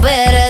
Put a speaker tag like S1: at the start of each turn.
S1: better